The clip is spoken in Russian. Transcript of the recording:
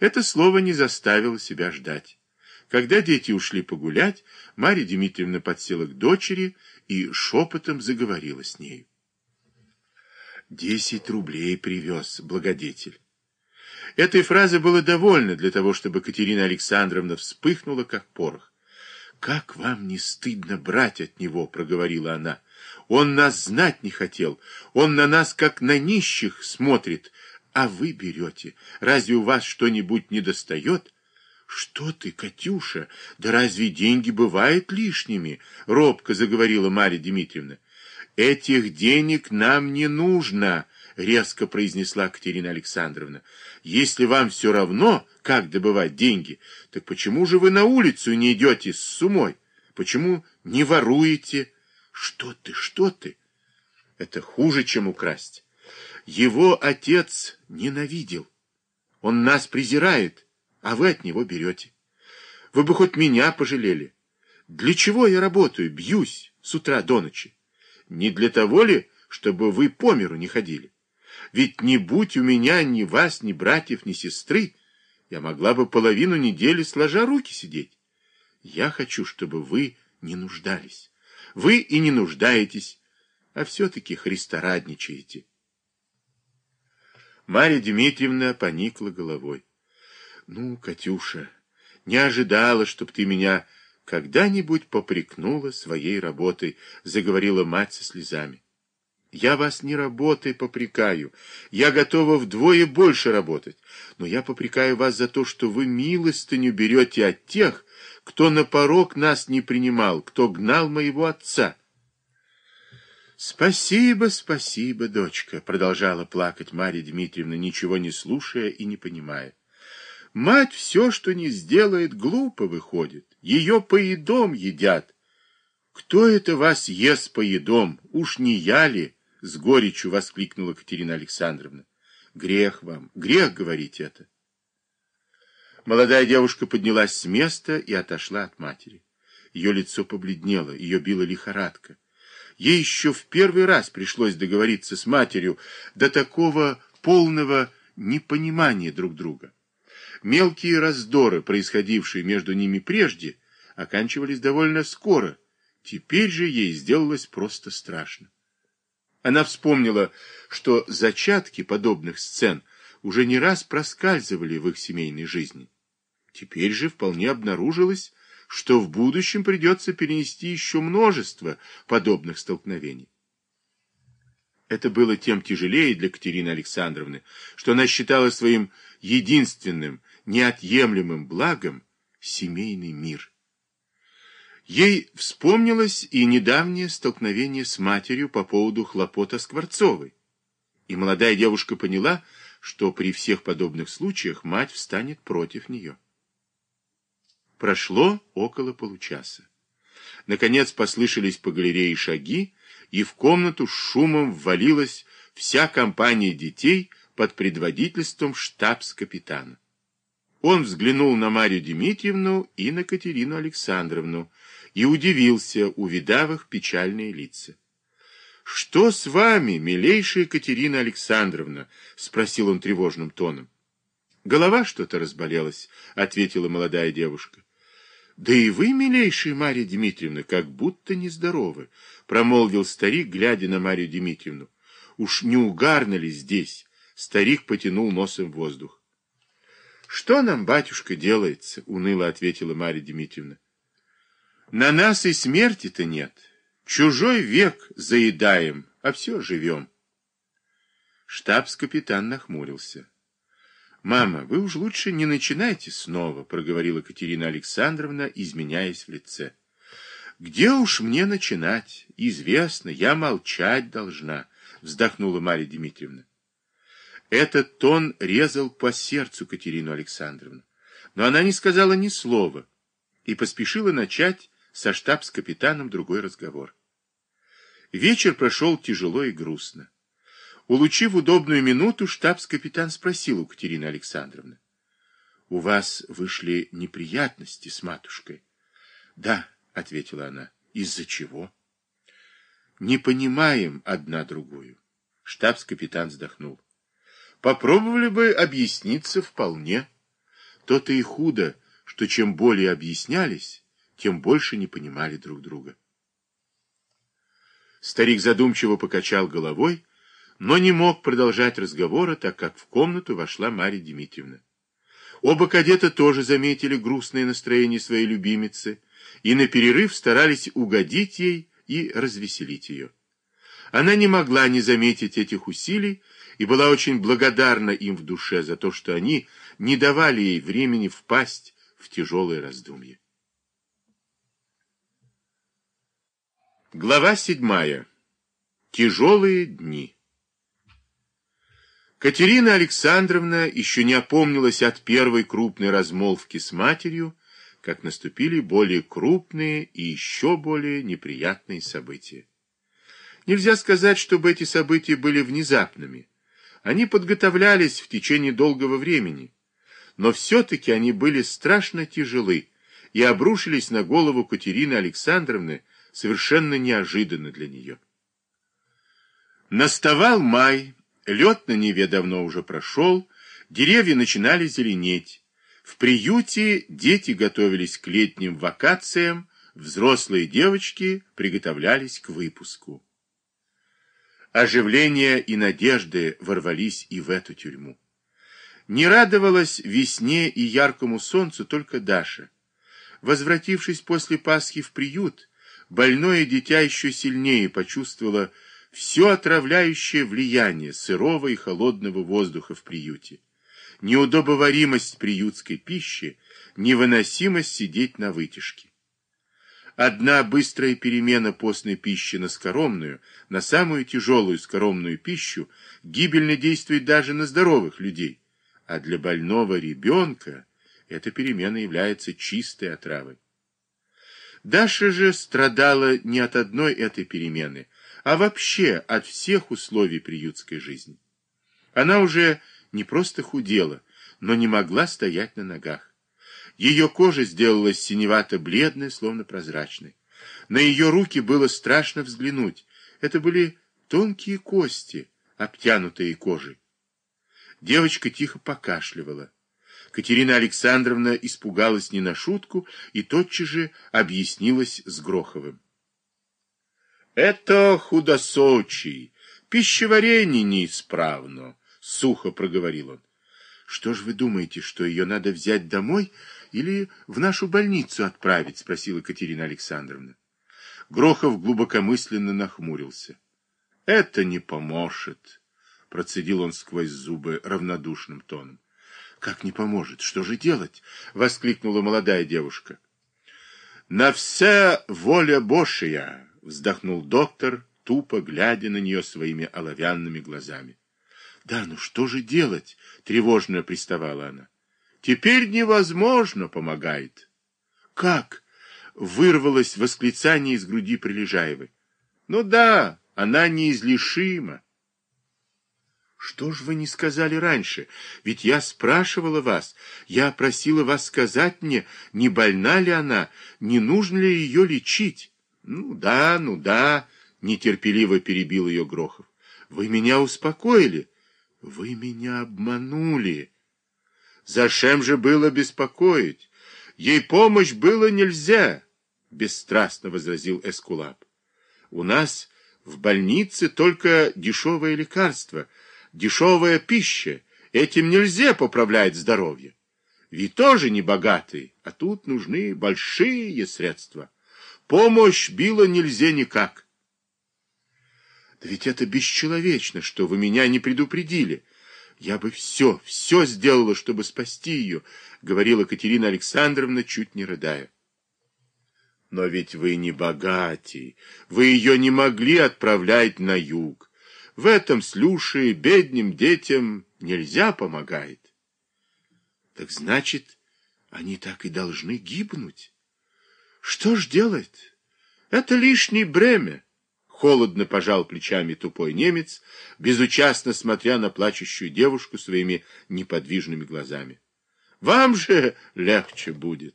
Это слово не заставило себя ждать. Когда дети ушли погулять, Марья Дмитриевна подсела к дочери и шепотом заговорила с нею. «Десять рублей привез благодетель». Этой фразы было довольно для того, чтобы Катерина Александровна вспыхнула, как порох. «Как вам не стыдно брать от него?» — проговорила она. «Он нас знать не хотел. Он на нас, как на нищих, смотрит. А вы берете. Разве у вас что-нибудь не достает?» «Что ты, Катюша? Да разве деньги бывают лишними?» — робко заговорила Марья Дмитриевна. «Этих денег нам не нужно», — резко произнесла Катерина Александровна. «Если вам все равно, как добывать деньги, так почему же вы на улицу не идете с сумой? Почему не воруете?» «Что ты, что ты? Это хуже, чем украсть. Его отец ненавидел. Он нас презирает» а вы от него берете. Вы бы хоть меня пожалели. Для чего я работаю, бьюсь с утра до ночи? Не для того ли, чтобы вы по миру не ходили? Ведь не будь у меня ни вас, ни братьев, ни сестры, я могла бы половину недели сложа руки сидеть. Я хочу, чтобы вы не нуждались. Вы и не нуждаетесь, а все-таки христорадничаете. Марья Дмитриевна поникла головой. Ну, Катюша, не ожидала, чтоб ты меня когда-нибудь попрекнула своей работой, заговорила мать со слезами. Я вас не работой попрекаю, я готова вдвое больше работать, но я попрекаю вас за то, что вы милостыню берете от тех, кто на порог нас не принимал, кто гнал моего отца. «Спасибо, спасибо, дочка», — продолжала плакать Марья Дмитриевна, ничего не слушая и не понимая. Мать все, что не сделает, глупо выходит. Ее поедом едят. Кто это вас ест поедом? Уж не я ли? С горечью воскликнула Катерина Александровна. Грех вам, грех говорить это. Молодая девушка поднялась с места и отошла от матери. Ее лицо побледнело, ее била лихорадка. Ей еще в первый раз пришлось договориться с матерью до такого полного непонимания друг друга. Мелкие раздоры, происходившие между ними прежде, оканчивались довольно скоро. Теперь же ей сделалось просто страшно. Она вспомнила, что зачатки подобных сцен уже не раз проскальзывали в их семейной жизни. Теперь же вполне обнаружилось, что в будущем придется перенести еще множество подобных столкновений. Это было тем тяжелее для Катерины Александровны, что она считала своим единственным неотъемлемым благом семейный мир. Ей вспомнилось и недавнее столкновение с матерью по поводу хлопота Скворцовой. И молодая девушка поняла, что при всех подобных случаях мать встанет против нее. Прошло около получаса. Наконец послышались по галерее шаги, и в комнату с шумом ввалилась вся компания детей под предводительством штабс-капитана. Он взглянул на Марию Дмитриевну и на Катерину Александровну и удивился, увидав их печальные лица. «Что с вами, милейшая Катерина Александровна?» — спросил он тревожным тоном. «Голова что-то разболелась», — ответила молодая девушка. «Да и вы, милейшая Марья Дмитриевна, как будто нездоровы», — промолвил старик, глядя на Марию Дмитриевну. «Уж не угарно ли здесь?» — старик потянул носом воздух. Что нам, батюшка, делается? Уныло ответила Марья Дмитриевна. На нас и смерти-то нет. Чужой век заедаем, а все живем. Штабс-капитан нахмурился. «Мама, вы уж лучше не начинайте снова», — проговорила Катерина Александровна, изменяясь в лице. «Где уж мне начинать? Известно, я молчать должна», — вздохнула Марья Дмитриевна. Этот тон резал по сердцу Катерину Александровну. Но она не сказала ни слова и поспешила начать со штабс-капитаном другой разговор. Вечер прошел тяжело и грустно. Улучив удобную минуту, штабс-капитан спросил у Катерины Александровны. — У вас вышли неприятности с матушкой? — Да, — ответила она. — Из-за чего? — Не понимаем одна другую. Штабс-капитан вздохнул. Попробовали бы объясниться вполне. То-то и худо, что чем более объяснялись, тем больше не понимали друг друга. Старик задумчиво покачал головой, но не мог продолжать разговора, так как в комнату вошла Марья Дмитриевна. Оба кадета тоже заметили грустное настроение своей любимицы и на перерыв старались угодить ей и развеселить ее. Она не могла не заметить этих усилий и была очень благодарна им в душе за то, что они не давали ей времени впасть в тяжелое раздумье. Глава седьмая. Тяжелые дни. Катерина Александровна еще не опомнилась от первой крупной размолвки с матерью, как наступили более крупные и еще более неприятные события. Нельзя сказать, чтобы эти события были внезапными. Они подготовлялись в течение долгого времени, но все-таки они были страшно тяжелы и обрушились на голову Катерины Александровны совершенно неожиданно для нее. Наставал май, лед на Неве давно уже прошел, деревья начинали зеленеть. В приюте дети готовились к летним вакациям, взрослые девочки приготовлялись к выпуску. Оживление и надежды ворвались и в эту тюрьму. Не радовалась весне и яркому солнцу только Даша. Возвратившись после Пасхи в приют, больное дитя еще сильнее почувствовало все отравляющее влияние сырого и холодного воздуха в приюте, неудобоваримость приютской пищи, невыносимость сидеть на вытяжке. Одна быстрая перемена постной пищи на скоромную, на самую тяжелую скоромную пищу, гибельно действует даже на здоровых людей, а для больного ребенка эта перемена является чистой отравой. Даша же страдала не от одной этой перемены, а вообще от всех условий приютской жизни. Она уже не просто худела, но не могла стоять на ногах. Ее кожа сделалась синевато-бледной, словно прозрачной. На ее руки было страшно взглянуть. Это были тонкие кости, обтянутые кожей. Девочка тихо покашливала. Катерина Александровна испугалась не на шутку и тотчас же объяснилась с Гроховым. «Это худосочий, пищеварение неисправно», — сухо проговорил он. «Что ж вы думаете, что ее надо взять домой или в нашу больницу отправить?» — спросила Катерина Александровна. Грохов глубокомысленно нахмурился. «Это не поможет», — процедил он сквозь зубы равнодушным тоном. «Как не поможет? Что же делать?» — воскликнула молодая девушка. «На все воля Божия!» — вздохнул доктор, тупо глядя на нее своими оловянными глазами. «Да, ну что же делать?» — тревожно приставала она. «Теперь невозможно», — помогает. «Как?» — вырвалось восклицание из груди Прилежаевой. «Ну да, она неизлишима». Что ж вы не сказали раньше? Ведь я спрашивала вас, я просила вас сказать мне, не больна ли она, не нужно ли ее лечить. Ну да, ну да, нетерпеливо перебил ее Грохов. Вы меня успокоили. Вы меня обманули. Зачем же было беспокоить? Ей помощь было нельзя, бесстрастно возразил Эскулап. У нас в больнице только дешевое лекарство — дешевая пища. Этим нельзя поправлять здоровье. Ведь тоже не богатый, а тут нужны большие средства. Помощь била нельзя никак. Да ведь это бесчеловечно, что вы меня не предупредили. Я бы все, все сделала, чтобы спасти ее, говорила Катерина Александровна, чуть не рыдая. Но ведь вы не богатый, вы ее не могли отправлять на юг. В этом слюше бедным детям нельзя помогает. Так значит, они так и должны гибнуть. Что ж делать? Это лишнее бремя. Холодно пожал плечами тупой немец, безучастно смотря на плачущую девушку своими неподвижными глазами. Вам же легче будет.